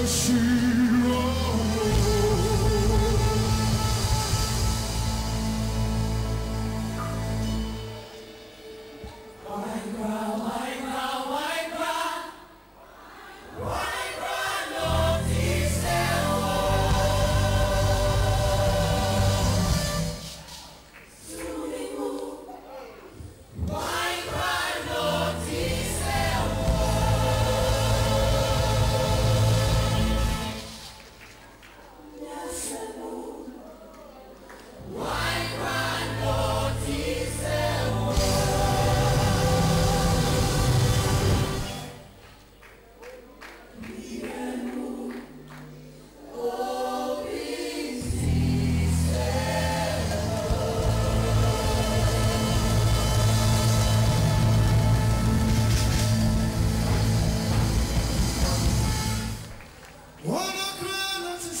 也许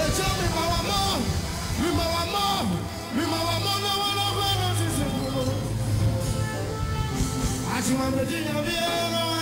Ejo mi ma wa mọ, mi ma wa mọ, mi ma wa mọ lọ́wọ́lọ́wọ́ lọ́sí sèkúrò. Àṣìwọ̀n méjì yàn bí ẹ̀rọ wa.